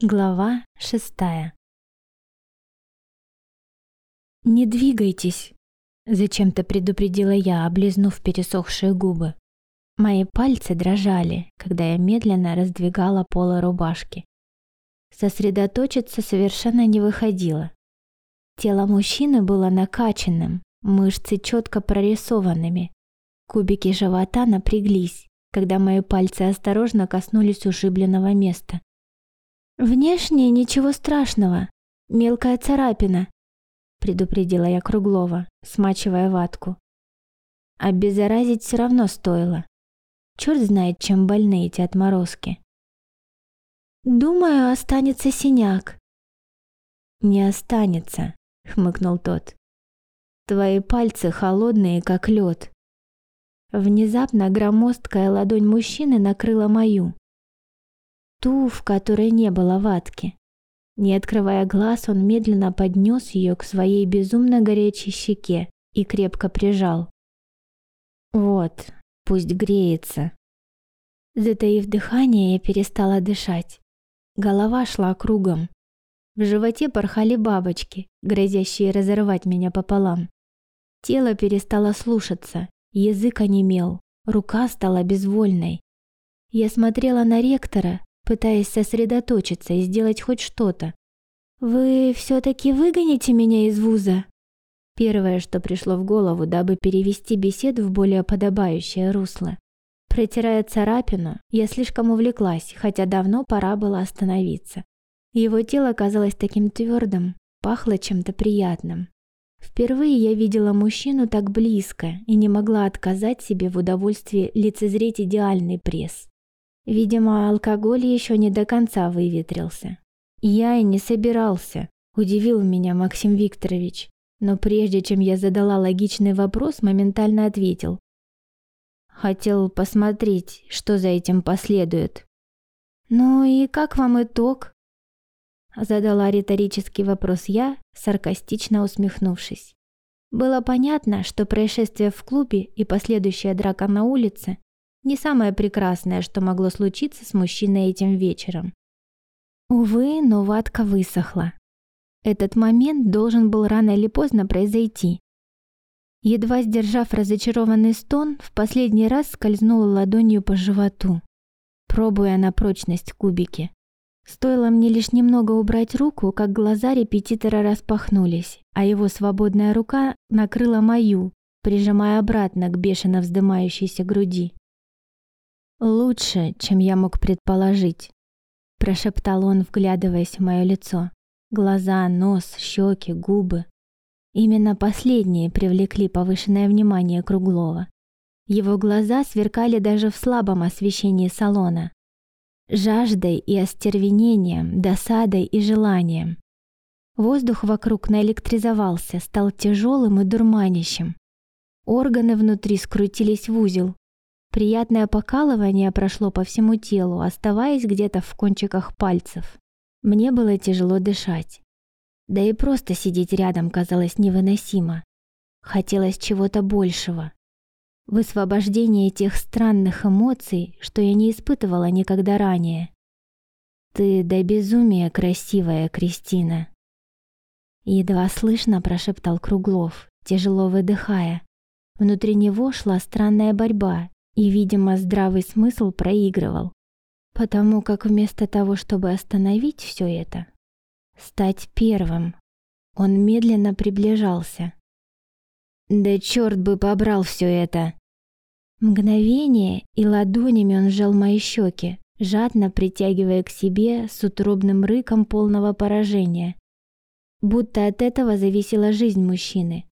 Глава шестая. «Не двигайтесь», — зачем-то предупредила я, облизнув пересохшие губы. Мои пальцы дрожали, когда я медленно раздвигала полы рубашки. Сосредоточиться совершенно не выходило. Тело мужчины было накачанным, мышцы четко прорисованными. Кубики живота напряглись, когда мои пальцы осторожно коснулись ушибленного места. «Внешне ничего страшного. Мелкая царапина», — предупредила я Круглова, смачивая ватку. Обеззаразить все равно стоило. Черт знает, чем больны эти отморозки. «Думаю, останется синяк». «Не останется», — хмыкнул тот. «Твои пальцы холодные, как лед». Внезапно громоздкая ладонь мужчины накрыла мою, ту, в которой не было ватки. Не открывая глаз, он медленно поднес ее к своей безумно горячей щеке и крепко прижал. «Вот, пусть греется». Затаив дыхание, я перестала дышать. Голова шла кругом. В животе порхали бабочки, грозящие разорвать меня пополам. Тело перестало слушаться, язык онемел, рука стала безвольной. Я смотрела на ректора, пытаясь сосредоточиться и сделать хоть что-то. «Вы все-таки выгоните меня из вуза?» Первое, что пришло в голову, дабы перевести беседу в более подобающее русло. Протирая царапину, я слишком увлеклась, хотя давно пора было остановиться. Его тело казалось таким твердым, пахло чем-то приятным. Впервые я видела мужчину так близко и не могла отказать себе в удовольствии лицезреть идеальный пресс. Видимо, алкоголь еще не до конца выветрился. Я и не собирался, удивил меня Максим Викторович. Но прежде чем я задала логичный вопрос, моментально ответил. Хотел посмотреть, что за этим последует. «Ну и как вам итог?» Задала риторический вопрос я, саркастично усмехнувшись. Было понятно, что происшествие в клубе и последующая драка на улице не самое прекрасное, что могло случиться с мужчиной этим вечером. Увы, но ватка высохла. Этот момент должен был рано или поздно произойти. Едва сдержав разочарованный стон, в последний раз скользнула ладонью по животу, пробуя на прочность кубики. Стоило мне лишь немного убрать руку, как глаза репетитора распахнулись, а его свободная рука накрыла мою, прижимая обратно к бешено вздымающейся груди. «Лучше, чем я мог предположить», — прошептал он, вглядываясь в мое лицо. Глаза, нос, щеки, губы. Именно последние привлекли повышенное внимание Круглова. Его глаза сверкали даже в слабом освещении салона. Жаждой и остервенением, досадой и желанием. Воздух вокруг наэлектризовался, стал тяжелым и дурманящим. Органы внутри скрутились в узел, Приятное покалывание прошло по всему телу, оставаясь где-то в кончиках пальцев. Мне было тяжело дышать. Да и просто сидеть рядом казалось невыносимо. Хотелось чего-то большего. Высвобождение тех странных эмоций, что я не испытывала никогда ранее. «Ты до безумия красивая, Кристина!» Едва слышно прошептал Круглов, тяжело выдыхая. Внутри него шла странная борьба, и, видимо, здравый смысл проигрывал, потому как вместо того, чтобы остановить все это, стать первым, он медленно приближался. «Да черт бы побрал все это!» Мгновение, и ладонями он сжал мои щеки, жадно притягивая к себе с утробным рыком полного поражения. Будто от этого зависела жизнь мужчины.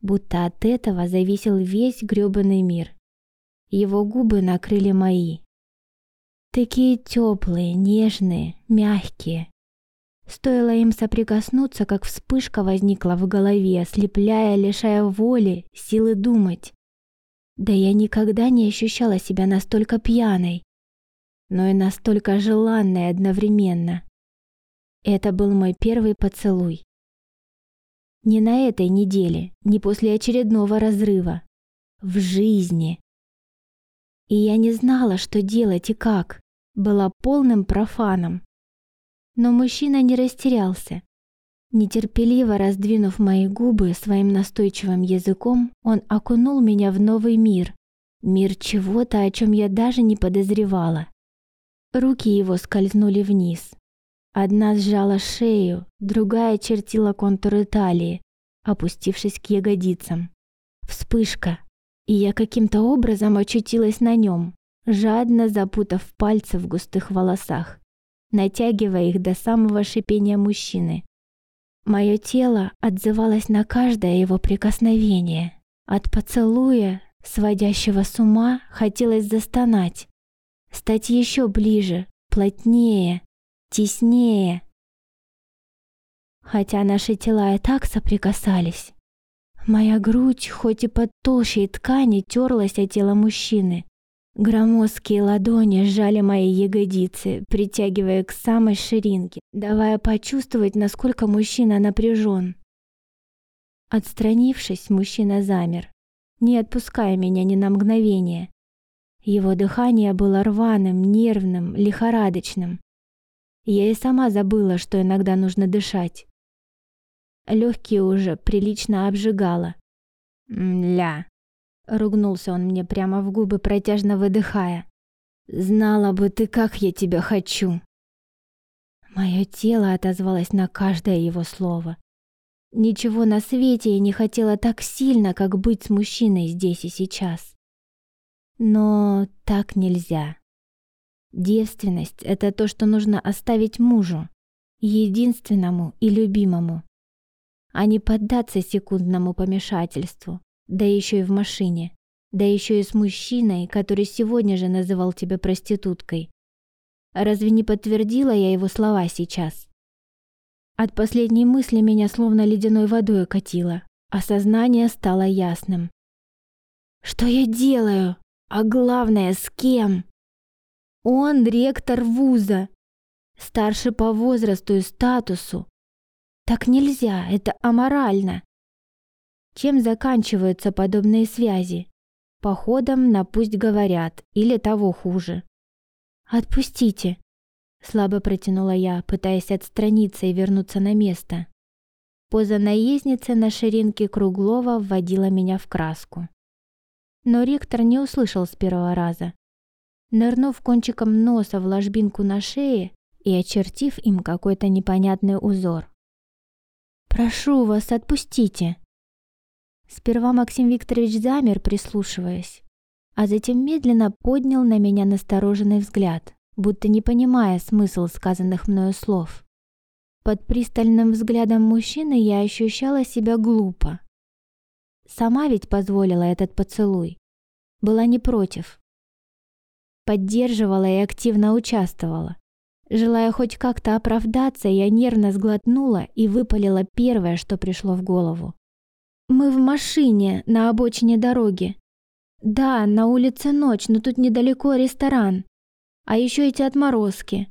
Будто от этого зависел весь грёбаный мир. Его губы накрыли мои. Такие теплые, нежные, мягкие. Стоило им соприкоснуться, как вспышка возникла в голове, ослепляя, лишая воли, силы думать. Да я никогда не ощущала себя настолько пьяной, но и настолько желанной одновременно. Это был мой первый поцелуй. Не на этой неделе, не после очередного разрыва. В жизни. И я не знала, что делать и как. Была полным профаном. Но мужчина не растерялся. Нетерпеливо раздвинув мои губы своим настойчивым языком, он окунул меня в новый мир. Мир чего-то, о чем я даже не подозревала. Руки его скользнули вниз. Одна сжала шею, другая чертила контуры талии, опустившись к ягодицам. Вспышка, и я каким-то образом очутилась на нем, жадно запутав пальцы в густых волосах, натягивая их до самого шипения мужчины. Мое тело отзывалось на каждое его прикосновение. От поцелуя, сводящего с ума, хотелось застонать, стать еще ближе, плотнее, теснее. Хотя наши тела и так соприкасались. Моя грудь, хоть и под толщей ткани, терлась о тело мужчины. Громоздкие ладони сжали мои ягодицы, притягивая к самой ширинке, давая почувствовать, насколько мужчина напряжен. Отстранившись, мужчина замер, не отпуская меня ни на мгновение. Его дыхание было рваным, нервным, лихорадочным. Я и сама забыла, что иногда нужно дышать. Легкие уже прилично обжигало. «Ля», Ругнулся он мне прямо в губы, протяжно выдыхая. «Знала бы ты, как я тебя хочу!» Мое тело отозвалось на каждое его слово. Ничего на свете я не хотела так сильно, как быть с мужчиной здесь и сейчас. Но так нельзя. Девственность — это то, что нужно оставить мужу, единственному и любимому, а не поддаться секундному помешательству, да еще и в машине. Да еще и с мужчиной, который сегодня же называл тебя проституткой. Разве не подтвердила я его слова сейчас? От последней мысли меня словно ледяной водой окатило, а сознание стало ясным. Что я делаю? А главное, с кем? Он ректор вуза, старше по возрасту и статусу. Так нельзя, это аморально. Чем заканчиваются подобные связи? Походом на «пусть говорят» или того хуже. «Отпустите!» Слабо протянула я, пытаясь отстраниться и вернуться на место. Поза наездницы на ширинке Круглова вводила меня в краску. Но ректор не услышал с первого раза. Нырнув кончиком носа в ложбинку на шее и очертив им какой-то непонятный узор. «Прошу вас, отпустите!» Сперва Максим Викторович замер, прислушиваясь, а затем медленно поднял на меня настороженный взгляд, будто не понимая смысл сказанных мною слов. Под пристальным взглядом мужчины я ощущала себя глупо. Сама ведь позволила этот поцелуй. Была не против. Поддерживала и активно участвовала. Желая хоть как-то оправдаться, я нервно сглотнула и выпалила первое, что пришло в голову. Мы в машине на обочине дороги. Да, на улице ночь, но тут недалеко ресторан. А еще эти отморозки.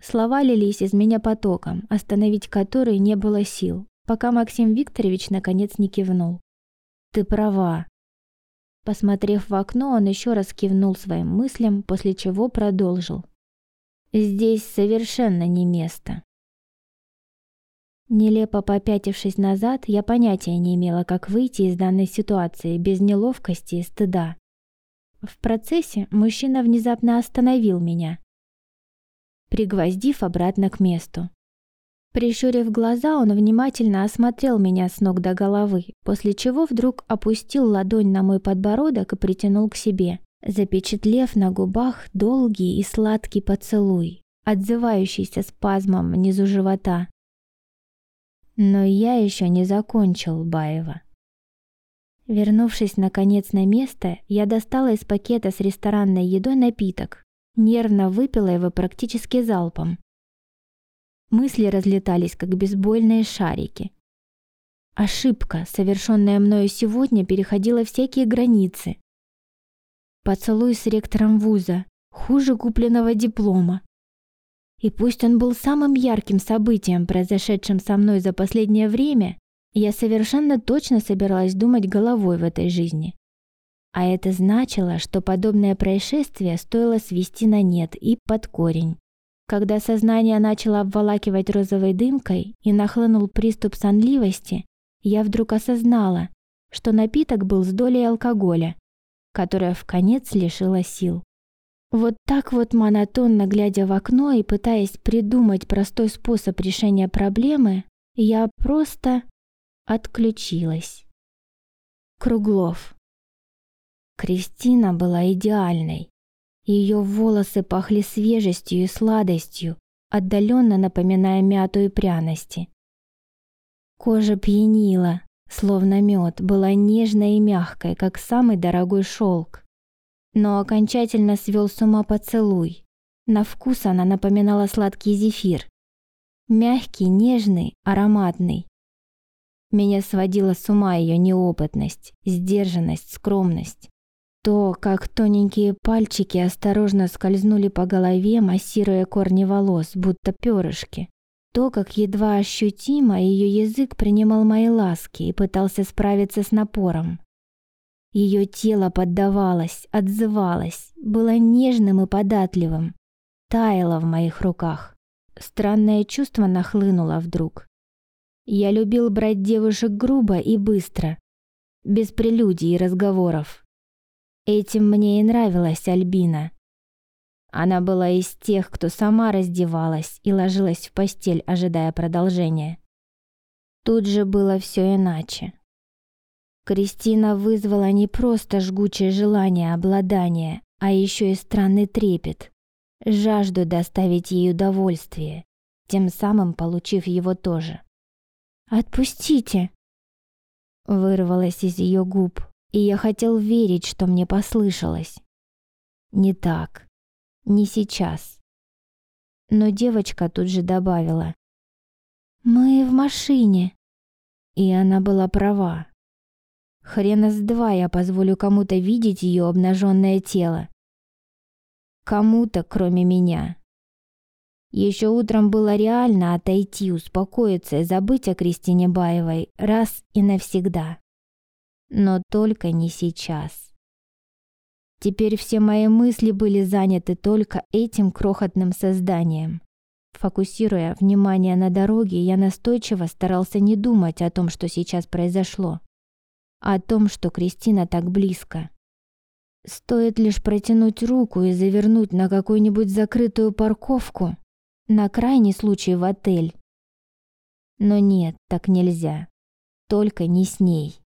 Слова лились из меня потоком, остановить которые не было сил, пока Максим Викторович наконец не кивнул. Ты права. Посмотрев в окно, он еще раз кивнул своим мыслям, после чего продолжил. Здесь совершенно не место. Нелепо попятившись назад, я понятия не имела, как выйти из данной ситуации без неловкости и стыда. В процессе мужчина внезапно остановил меня, пригвоздив обратно к месту. Прищурив глаза, он внимательно осмотрел меня с ног до головы, после чего вдруг опустил ладонь на мой подбородок и притянул к себе, запечатлев на губах долгий и сладкий поцелуй, отзывающийся спазмом внизу живота. Но я еще не закончил, Баева. Вернувшись наконец на место, я достала из пакета с ресторанной едой напиток, нервно выпила его практически залпом. Мысли разлетались, как бейсбольные шарики. Ошибка, совершенная мною сегодня, переходила всякие границы. Поцелуй с ректором вуза, хуже купленного диплома. И пусть он был самым ярким событием, произошедшим со мной за последнее время, я совершенно точно собиралась думать головой в этой жизни. А это значило, что подобное происшествие стоило свести на нет и под корень. Когда сознание начало обволакивать розовой дымкой и нахлынул приступ сонливости, я вдруг осознала, что напиток был с долей алкоголя, которая в конец лишила сил. Вот так вот монотонно глядя в окно и пытаясь придумать простой способ решения проблемы, я просто отключилась. Круглов. Кристина была идеальной. Ее волосы пахли свежестью и сладостью, отдаленно напоминая мяту и пряности. Кожа пьянила, словно мед, была нежной и мягкой, как самый дорогой шелк. Но окончательно свел с ума поцелуй. На вкус она напоминала сладкий зефир. Мягкий, нежный, ароматный. Меня сводила с ума ее неопытность, сдержанность, скромность. То, как тоненькие пальчики осторожно скользнули по голове, массируя корни волос, будто перышки. То, как едва ощутимо ее язык принимал мои ласки и пытался справиться с напором. Ее тело поддавалось, отзывалось, было нежным и податливым, таяло в моих руках. Странное чувство нахлынуло вдруг. Я любил брать девушек грубо и быстро, без прелюдий и разговоров. Этим мне и нравилась Альбина. Она была из тех, кто сама раздевалась и ложилась в постель, ожидая продолжения. Тут же было все иначе. Кристина вызвала не просто жгучее желание обладания, а еще и странный трепет, жажду доставить ей удовольствие, тем самым получив его тоже. «Отпустите!» вырвалось из ее губ, и я хотел верить, что мне послышалось. Не так. Не сейчас. Но девочка тут же добавила. «Мы в машине». И она была права. Хрена с два я позволю кому-то видеть ее обнаженное тело. Кому-то, кроме меня. Еще утром было реально отойти, успокоиться и забыть о Кристине Баевой раз и навсегда но только не сейчас. Теперь все мои мысли были заняты только этим крохотным созданием. Фокусируя внимание на дороге, я настойчиво старался не думать о том, что сейчас произошло, о том, что Кристина так близко. Стоит лишь протянуть руку и завернуть на какую-нибудь закрытую парковку, на крайний случай в отель. Но нет, так нельзя. Только не с ней.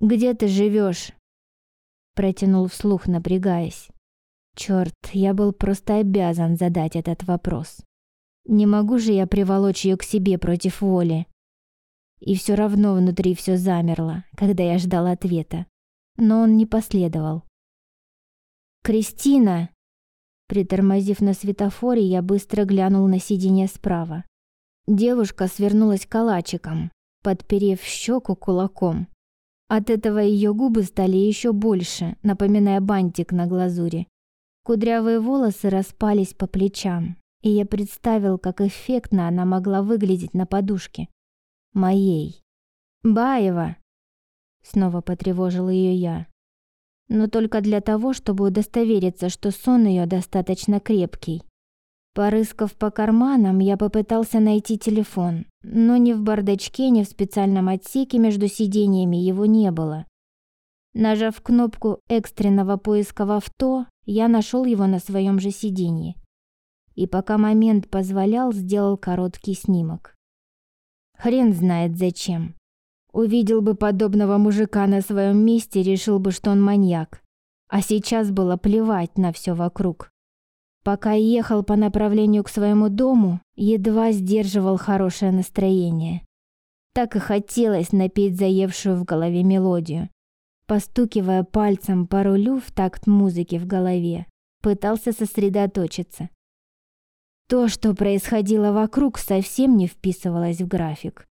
Где ты живешь? Протянул вслух, напрягаясь. Черт, я был просто обязан задать этот вопрос. Не могу же я приволочь ее к себе против воли. И все равно внутри все замерло, когда я ждал ответа. Но он не последовал. «Кристина!» Притормозив на светофоре, я быстро глянул на сиденье справа. Девушка свернулась калачиком, подперев щеку кулаком. От этого ее губы стали еще больше, напоминая бантик на глазури. Кудрявые волосы распались по плечам, и я представил, как эффектно она могла выглядеть на подушке. Моей. «Баева!» Снова потревожил ее я. Но только для того, чтобы удостовериться, что сон ее достаточно крепкий. Порыскав по карманам, я попытался найти телефон, но ни в бардачке, ни в специальном отсеке между сиденьями его не было. Нажав кнопку экстренного поиска в авто, я нашел его на своем же сиденье. И пока момент позволял, сделал короткий снимок. Хрен знает зачем. Увидел бы подобного мужика на своем месте, решил бы, что он маньяк. А сейчас было плевать на все вокруг. Пока ехал по направлению к своему дому, едва сдерживал хорошее настроение. Так и хотелось напеть заевшую в голове мелодию. Постукивая пальцем по рулю в такт музыки в голове, пытался сосредоточиться. То, что происходило вокруг, совсем не вписывалось в график.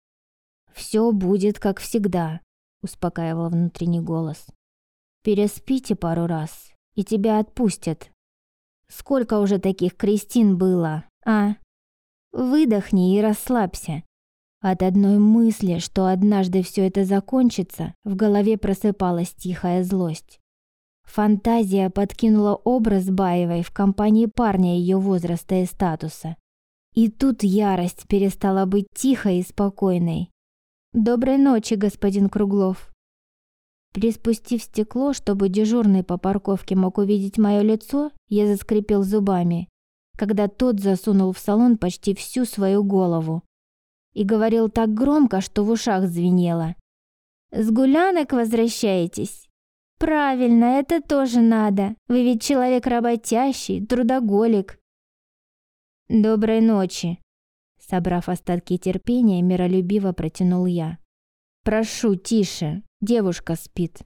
«Все будет как всегда», — успокаивал внутренний голос. «Переспите пару раз, и тебя отпустят, Сколько уже таких Кристин было, а? Выдохни и расслабься. От одной мысли, что однажды все это закончится, в голове просыпалась тихая злость. Фантазия подкинула образ Баевой в компании парня ее возраста и статуса. И тут ярость перестала быть тихой и спокойной. «Доброй ночи, господин Круглов». Приспустив стекло, чтобы дежурный по парковке мог увидеть мое лицо, я заскрипел зубами, когда тот засунул в салон почти всю свою голову. И говорил так громко, что в ушах звенело. «С гулянок возвращаетесь?» «Правильно, это тоже надо. Вы ведь человек работящий, трудоголик». «Доброй ночи», Собрав остатки терпения, миролюбиво протянул я. «Прошу, тише, девушка спит».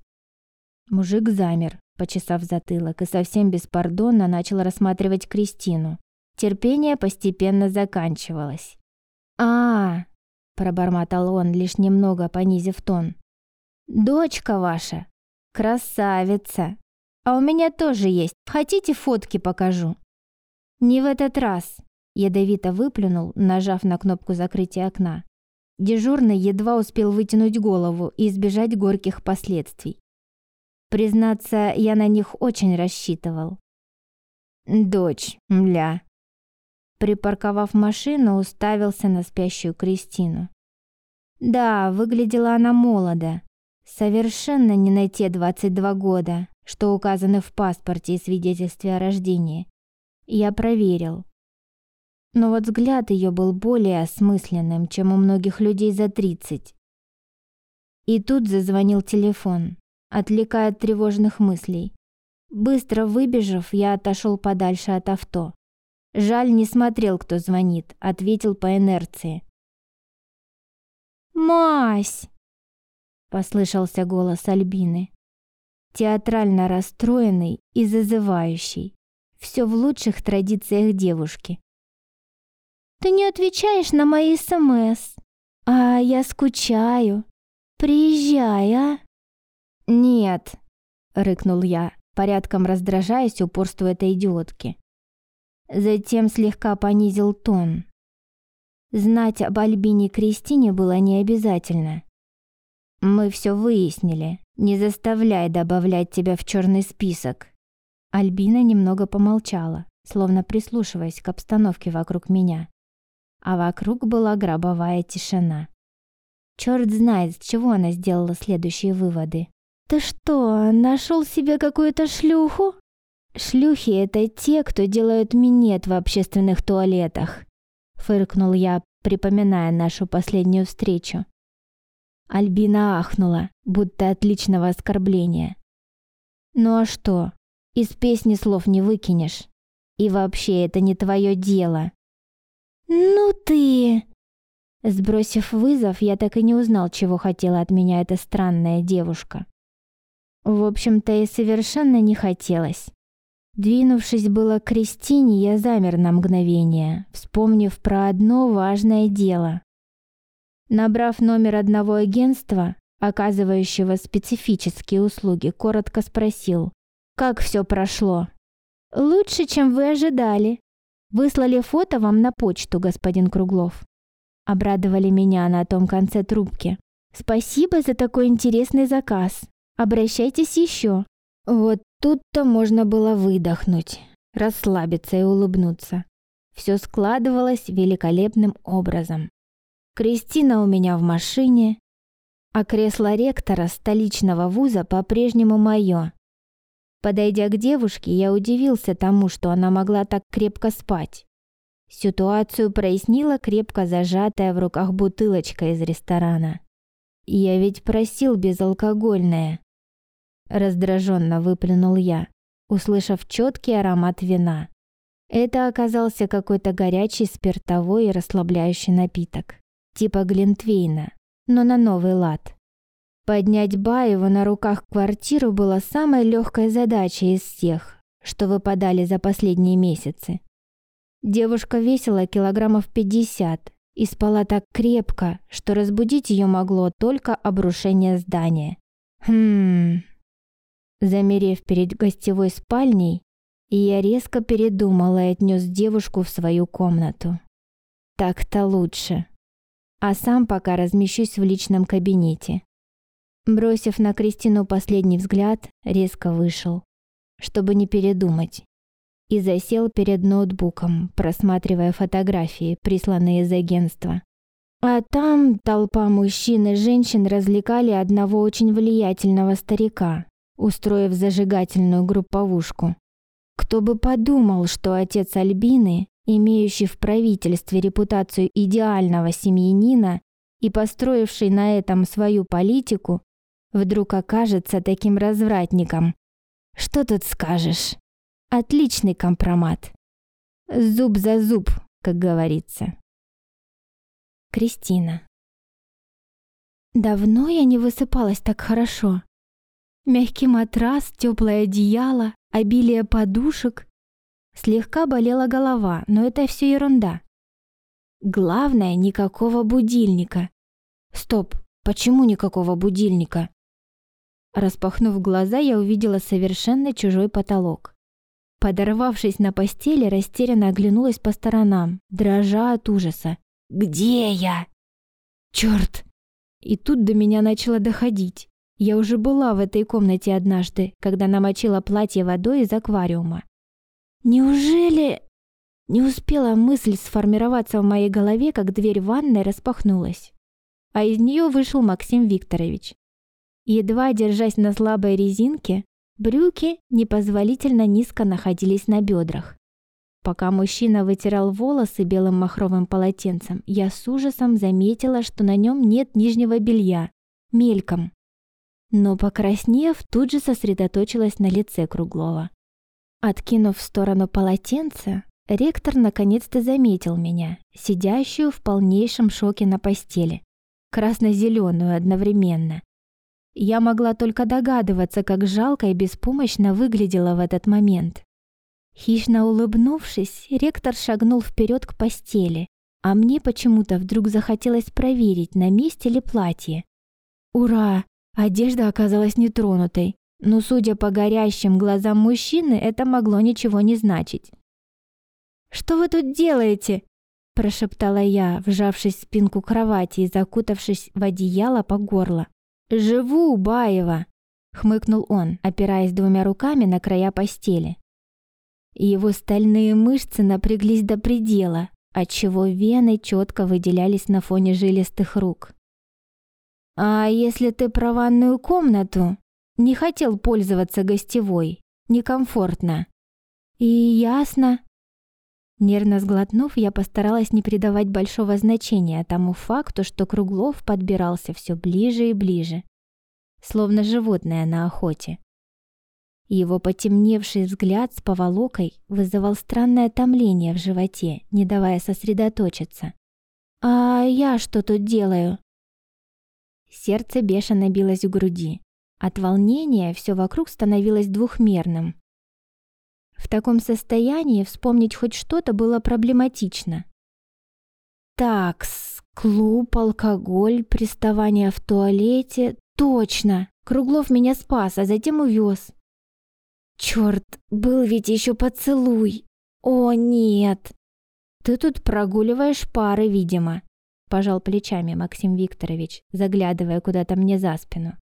Мужик замер, почесав затылок, и совсем беспардонно начал рассматривать Кристину. Терпение постепенно заканчивалось. а, -а, -а пробормотал он, лишь немного понизив тон. «Дочка ваша, красавица. А у меня тоже есть. Хотите, фотки покажу?» «Не в этот раз», Ядовито выплюнул, нажав на кнопку закрытия окна. Дежурный едва успел вытянуть голову и избежать горьких последствий. Признаться, я на них очень рассчитывал. «Дочь, мля». Припарковав машину, уставился на спящую Кристину. Да, выглядела она молодо. Совершенно не на те 22 года, что указаны в паспорте и свидетельстве о рождении. Я проверил. Но вот взгляд ее был более осмысленным, чем у многих людей за 30. И тут зазвонил телефон, отвлекая от тревожных мыслей. Быстро выбежав, я отошел подальше от авто. Жаль, не смотрел, кто звонит, ответил по инерции. «Мась!» — послышался голос Альбины. Театрально расстроенный и зазывающий. Все в лучших традициях девушки. Ты не отвечаешь на мои СМС. А я скучаю. Приезжай, а? Нет, рыкнул я, порядком раздражаясь упорству этой идиотки. Затем слегка понизил тон. Знать об Альбине Кристине было не обязательно. Мы все выяснили. Не заставляй добавлять тебя в черный список. Альбина немного помолчала, словно прислушиваясь к обстановке вокруг меня а вокруг была гробовая тишина. Черт знает, с чего она сделала следующие выводы. «Ты что, нашел себе какую-то шлюху?» «Шлюхи — это те, кто делают минет в общественных туалетах», — фыркнул я, припоминая нашу последнюю встречу. Альбина ахнула, будто от личного оскорбления. «Ну а что? Из песни слов не выкинешь. И вообще, это не твое дело. «Ну ты...» Сбросив вызов, я так и не узнал, чего хотела от меня эта странная девушка. В общем-то, и совершенно не хотелось. Двинувшись было к Кристине, я замер на мгновение, вспомнив про одно важное дело. Набрав номер одного агентства, оказывающего специфические услуги, коротко спросил, как все прошло. «Лучше, чем вы ожидали», Выслали фото вам на почту, господин Круглов. Обрадовали меня на том конце трубки. Спасибо за такой интересный заказ. Обращайтесь еще. Вот тут-то можно было выдохнуть, расслабиться и улыбнуться. Все складывалось великолепным образом. Кристина у меня в машине, а кресло ректора столичного вуза по-прежнему мое. Подойдя к девушке, я удивился тому, что она могла так крепко спать. Ситуацию прояснила крепко зажатая в руках бутылочка из ресторана. «Я ведь просил безалкогольное», — раздраженно выплюнул я, услышав четкий аромат вина. Это оказался какой-то горячий спиртовой и расслабляющий напиток, типа глинтвейна, но на новый лад. Поднять Баева на руках квартиру было самой легкой задачей из всех, что выпадали за последние месяцы. Девушка весила килограммов 50 и спала так крепко, что разбудить ее могло только обрушение здания. Хм. Замерев перед гостевой спальней, я резко передумала и отнес девушку в свою комнату. Так-то лучше. А сам пока размещусь в личном кабинете. Бросив на Кристину последний взгляд, резко вышел, чтобы не передумать. и засел перед ноутбуком, просматривая фотографии, присланные из агентства. А там толпа мужчин и женщин развлекали одного очень влиятельного старика, устроив зажигательную групповушку. Кто бы подумал, что отец Альбины, имеющий в правительстве репутацию идеального семьянина и построивший на этом свою политику, вдруг окажется таким развратником. Что тут скажешь? Отличный компромат. Зуб за зуб, как говорится. Кристина. Давно я не высыпалась так хорошо. Мягкий матрас, теплое одеяло, обилие подушек. Слегка болела голова, но это все ерунда. Главное, никакого будильника. Стоп, почему никакого будильника? Распахнув глаза, я увидела совершенно чужой потолок. Подорвавшись на постели, растерянно оглянулась по сторонам, дрожа от ужаса. Где я? Черт! И тут до меня начало доходить. Я уже была в этой комнате однажды, когда намочила платье водой из аквариума. Неужели... Не успела мысль сформироваться в моей голове, как дверь ванной распахнулась. А из нее вышел Максим Викторович. Едва держась на слабой резинке, брюки непозволительно низко находились на бедрах. Пока мужчина вытирал волосы белым махровым полотенцем, я с ужасом заметила, что на нем нет нижнего белья. Мельком. Но, покраснев, тут же сосредоточилась на лице Круглова. Откинув в сторону полотенце, ректор наконец-то заметил меня, сидящую в полнейшем шоке на постели. Красно-зеленую одновременно. Я могла только догадываться, как жалко и беспомощно выглядела в этот момент. Хищно улыбнувшись, ректор шагнул вперед к постели, а мне почему-то вдруг захотелось проверить, на месте ли платье. Ура! Одежда оказалась нетронутой, но, судя по горящим глазам мужчины, это могло ничего не значить. «Что вы тут делаете?» – прошептала я, вжавшись в спинку кровати и закутавшись в одеяло по горло. «Живу, Баева!» – хмыкнул он, опираясь двумя руками на края постели. Его стальные мышцы напряглись до предела, отчего вены четко выделялись на фоне жилистых рук. «А если ты про ванную комнату? Не хотел пользоваться гостевой. Некомфортно». «И ясно». Нервно сглотнув, я постаралась не придавать большого значения тому факту, что Круглов подбирался все ближе и ближе, словно животное на охоте. Его потемневший взгляд с поволокой вызывал странное томление в животе, не давая сосредоточиться. «А я что тут делаю?» Сердце бешено билось в груди. От волнения все вокруг становилось двухмерным. В таком состоянии вспомнить хоть что-то было проблематично. Такс, клуб, алкоголь, приставание в туалете. Точно! Круглов меня спас, а затем увез. Черт, был ведь еще поцелуй. О, нет. Ты тут прогуливаешь пары, видимо. Пожал плечами Максим Викторович, заглядывая куда-то мне за спину.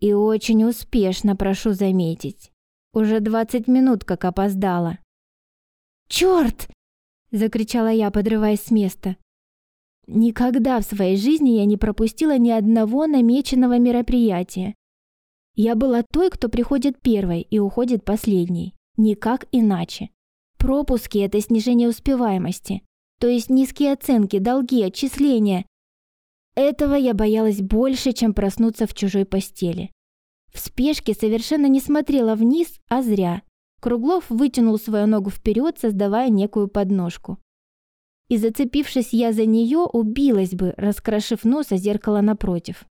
И очень успешно, прошу заметить. Уже двадцать минут как опоздала. Черт! Закричала я, подрываясь с места. Никогда в своей жизни я не пропустила ни одного намеченного мероприятия. Я была той, кто приходит первой и уходит последней. Никак иначе. Пропуски – это снижение успеваемости. То есть низкие оценки, долги, отчисления. Этого я боялась больше, чем проснуться в чужой постели. В спешке совершенно не смотрела вниз, а зря. Круглов вытянул свою ногу вперед, создавая некую подножку. И зацепившись я за нее, убилась бы, раскрошив нос о зеркало напротив.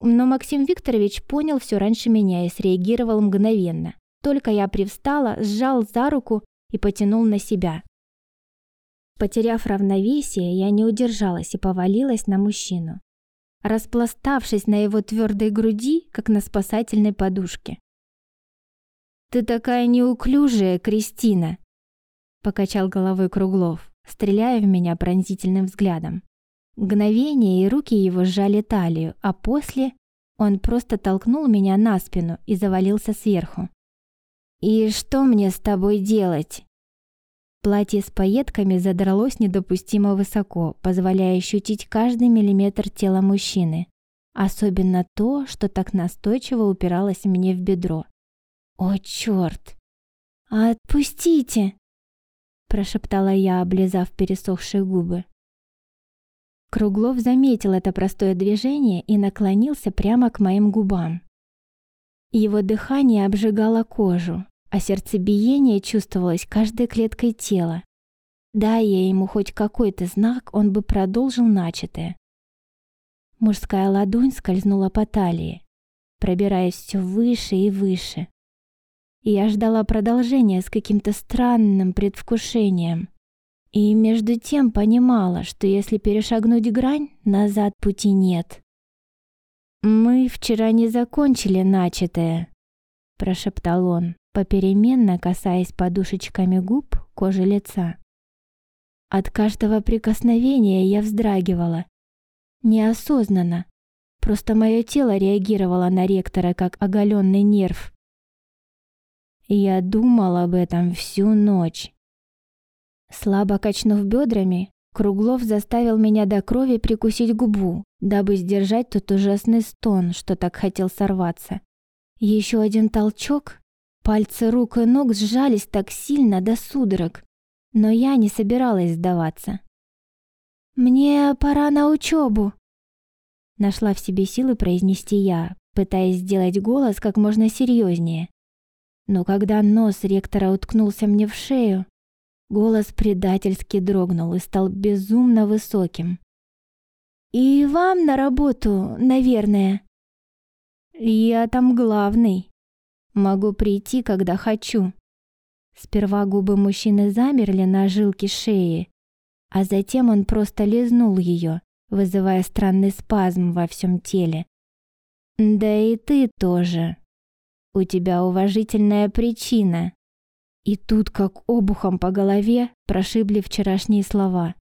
Но Максим Викторович понял все раньше меня и среагировал мгновенно. Только я привстала, сжал за руку и потянул на себя. Потеряв равновесие, я не удержалась и повалилась на мужчину, распластавшись на его твердой груди, как на спасательной подушке. «Ты такая неуклюжая, Кристина!» — покачал головой Круглов, стреляя в меня пронзительным взглядом. Мгновение, и руки его сжали талию, а после он просто толкнул меня на спину и завалился сверху. «И что мне с тобой делать?» Платье с пайетками задралось недопустимо высоко, позволяя ощутить каждый миллиметр тела мужчины. Особенно то, что так настойчиво упиралось мне в бедро. «О, черт! Отпустите!» Прошептала я, облизав пересохшие губы. Круглов заметил это простое движение и наклонился прямо к моим губам. Его дыхание обжигало кожу, а сердцебиение чувствовалось каждой клеткой тела. Дай я ему хоть какой-то знак, он бы продолжил начатое. Мужская ладонь скользнула по талии, пробираясь все выше и выше. И я ждала продолжения с каким-то странным предвкушением. И между тем понимала, что если перешагнуть грань, назад пути нет. «Мы вчера не закончили начатое», — прошептал он, попеременно касаясь подушечками губ кожи лица. От каждого прикосновения я вздрагивала, Неосознанно. Просто мое тело реагировало на ректора как оголенный нерв. Я думал об этом всю ночь. Слабо качнув бедрами, Круглов заставил меня до крови прикусить губу, дабы сдержать тот ужасный стон, что так хотел сорваться. Еще один толчок, пальцы рук и ног сжались так сильно до судорог, но я не собиралась сдаваться. «Мне пора на учебу», — нашла в себе силы произнести я, пытаясь сделать голос как можно серьезнее. Но когда нос ректора уткнулся мне в шею, голос предательски дрогнул и стал безумно высоким. «И вам на работу, наверное?» «Я там главный. Могу прийти, когда хочу». Сперва губы мужчины замерли на жилке шеи, а затем он просто лизнул ее, вызывая странный спазм во всем теле. «Да и ты тоже. У тебя уважительная причина». И тут, как обухом по голове, прошибли вчерашние слова.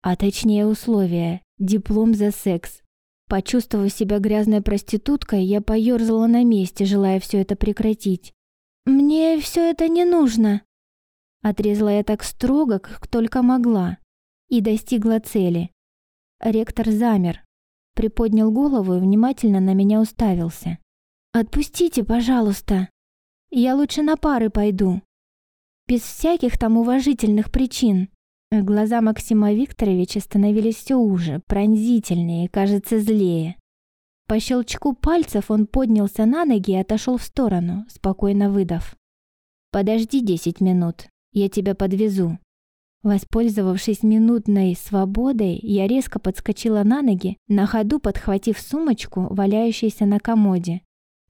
А точнее условия, диплом за секс. Почувствовав себя грязной проституткой, я поёрзала на месте, желая все это прекратить. «Мне все это не нужно», — отрезала я так строго, как только могла и достигла цели. Ректор замер, приподнял голову и внимательно на меня уставился. «Отпустите, пожалуйста. Я лучше на пары пойду. Без всяких там уважительных причин». Глаза Максима Викторовича становились все уже, пронзительнее, кажется, злее. По щелчку пальцев он поднялся на ноги и отошел в сторону, спокойно выдав. «Подожди десять минут, я тебя подвезу». Воспользовавшись минутной свободой, я резко подскочила на ноги, на ходу подхватив сумочку, валяющуюся на комоде.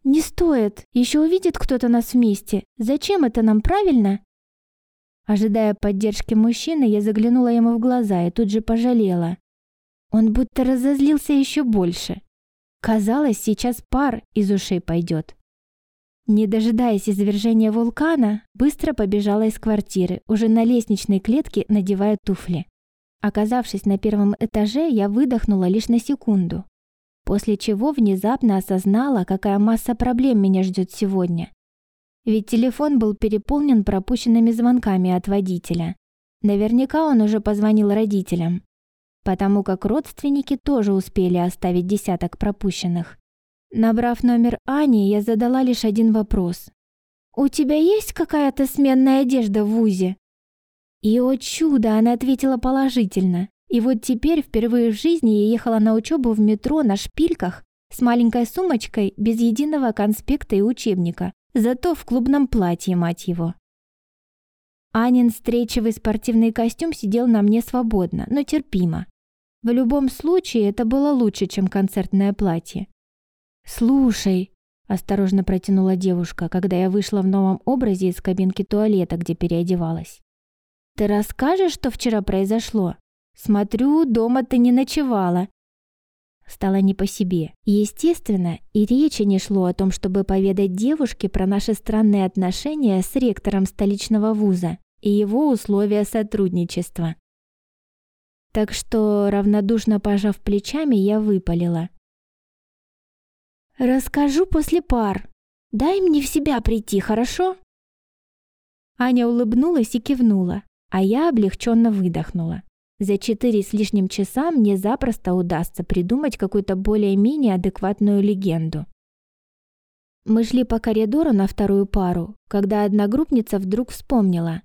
«Не стоит! Еще увидит кто-то нас вместе! Зачем это нам, правильно?» Ожидая поддержки мужчины, я заглянула ему в глаза и тут же пожалела. Он будто разозлился еще больше. Казалось, сейчас пар из ушей пойдет. Не дожидаясь извержения вулкана, быстро побежала из квартиры, уже на лестничной клетке надевая туфли. Оказавшись на первом этаже, я выдохнула лишь на секунду, после чего внезапно осознала, какая масса проблем меня ждет сегодня. Ведь телефон был переполнен пропущенными звонками от водителя. Наверняка он уже позвонил родителям, потому как родственники тоже успели оставить десяток пропущенных. Набрав номер Ани, я задала лишь один вопрос. «У тебя есть какая-то сменная одежда в ВУЗе?» И, о чудо, она ответила положительно. И вот теперь впервые в жизни я ехала на учебу в метро на шпильках с маленькой сумочкой без единого конспекта и учебника, зато в клубном платье, мать его. Анин встречевый спортивный костюм сидел на мне свободно, но терпимо. В любом случае это было лучше, чем концертное платье. «Слушай», — осторожно протянула девушка, когда я вышла в новом образе из кабинки туалета, где переодевалась. «Ты расскажешь, что вчера произошло? Смотрю, дома ты не ночевала». Стало не по себе. Естественно, и речи не шло о том, чтобы поведать девушке про наши странные отношения с ректором столичного вуза и его условия сотрудничества. Так что, равнодушно пожав плечами, я выпалила. «Расскажу после пар. Дай мне в себя прийти, хорошо?» Аня улыбнулась и кивнула, а я облегченно выдохнула. За четыре с лишним часа мне запросто удастся придумать какую-то более-менее адекватную легенду. Мы шли по коридору на вторую пару, когда одногруппница вдруг вспомнила.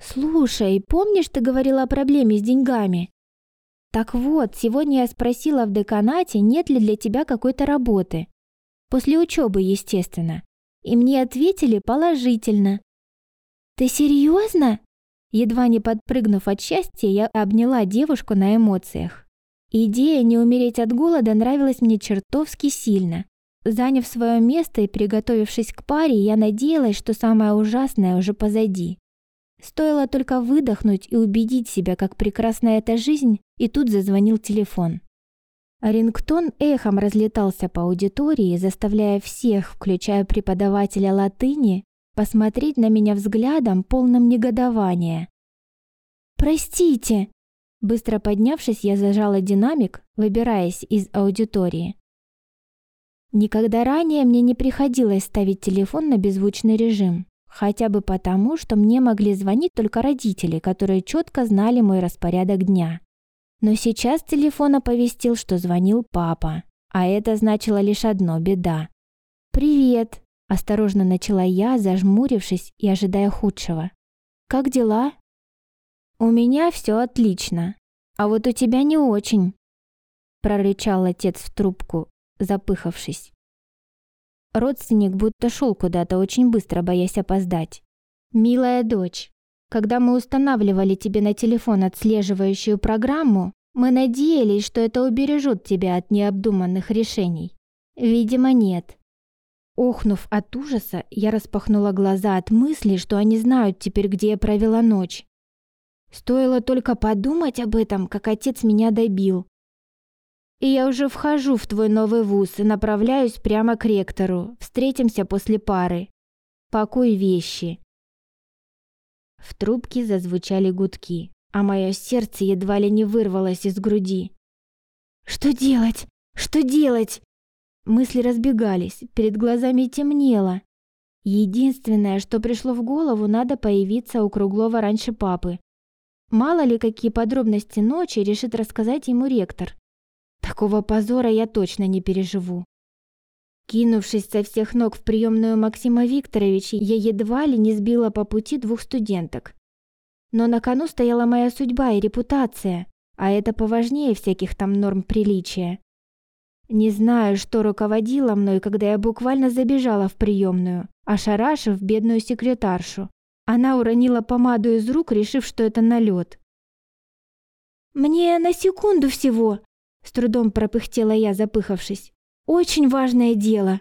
«Слушай, помнишь, ты говорила о проблеме с деньгами? Так вот, сегодня я спросила в деканате, нет ли для тебя какой-то работы. После учебы, естественно. И мне ответили положительно. Ты серьезно? Едва не подпрыгнув от счастья, я обняла девушку на эмоциях. Идея не умереть от голода нравилась мне чертовски сильно. Заняв свое место и приготовившись к паре, я надеялась, что самое ужасное уже позади. Стоило только выдохнуть и убедить себя, как прекрасна эта жизнь, и тут зазвонил телефон. Рингтон эхом разлетался по аудитории, заставляя всех, включая преподавателя латыни, посмотреть на меня взглядом, полным негодования. «Простите!» Быстро поднявшись, я зажала динамик, выбираясь из аудитории. Никогда ранее мне не приходилось ставить телефон на беззвучный режим, хотя бы потому, что мне могли звонить только родители, которые четко знали мой распорядок дня. Но сейчас телефон оповестил, что звонил папа, а это значило лишь одно – беда. «Привет!» Осторожно начала я, зажмурившись и ожидая худшего. «Как дела?» «У меня все отлично, а вот у тебя не очень», прорычал отец в трубку, запыхавшись. Родственник будто шел куда-то очень быстро, боясь опоздать. «Милая дочь, когда мы устанавливали тебе на телефон отслеживающую программу, мы надеялись, что это убережет тебя от необдуманных решений. Видимо, нет. Охнув от ужаса, я распахнула глаза от мысли, что они знают теперь, где я провела ночь. Стоило только подумать об этом, как отец меня добил. И я уже вхожу в твой новый вуз и направляюсь прямо к ректору. Встретимся после пары. Пакуй вещи. В трубке зазвучали гудки, а мое сердце едва ли не вырвалось из груди. Что делать? Что делать? Мысли разбегались, перед глазами темнело. Единственное, что пришло в голову, надо появиться у Круглова раньше папы. Мало ли, какие подробности ночи решит рассказать ему ректор. Такого позора я точно не переживу. Кинувшись со всех ног в приемную Максима Викторовича, я едва ли не сбила по пути двух студенток. Но на кону стояла моя судьба и репутация, а это поважнее всяких там норм приличия. Не знаю, что руководило мной, когда я буквально забежала в приемную, ошарашив бедную секретаршу. Она уронила помаду из рук, решив, что это налет. «Мне на секунду всего!» – с трудом пропыхтела я, запыхавшись. «Очень важное дело!»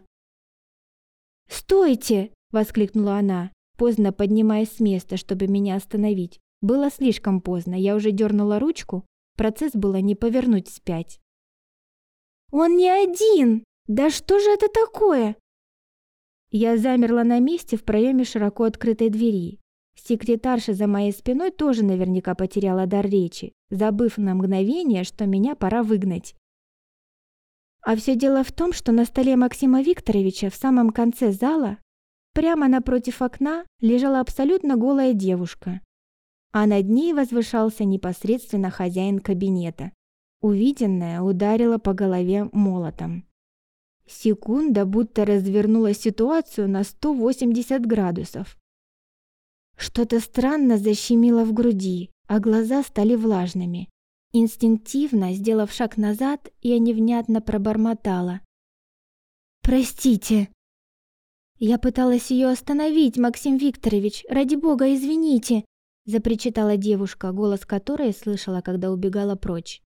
«Стойте!» – воскликнула она, поздно поднимаясь с места, чтобы меня остановить. Было слишком поздно, я уже дернула ручку, процесс было не повернуть вспять. Он не один! Да что же это такое?» Я замерла на месте в проеме широко открытой двери. Секретарша за моей спиной тоже наверняка потеряла дар речи, забыв на мгновение, что меня пора выгнать. А все дело в том, что на столе Максима Викторовича в самом конце зала, прямо напротив окна, лежала абсолютно голая девушка, а над ней возвышался непосредственно хозяин кабинета. Увиденное ударило по голове молотом. Секунда будто развернула ситуацию на 180 градусов. Что-то странно защемило в груди, а глаза стали влажными. Инстинктивно, сделав шаг назад, я невнятно пробормотала. «Простите!» Я пыталась ее остановить, Максим Викторович. Ради бога, извините, запричитала девушка, голос которой слышала, когда убегала прочь.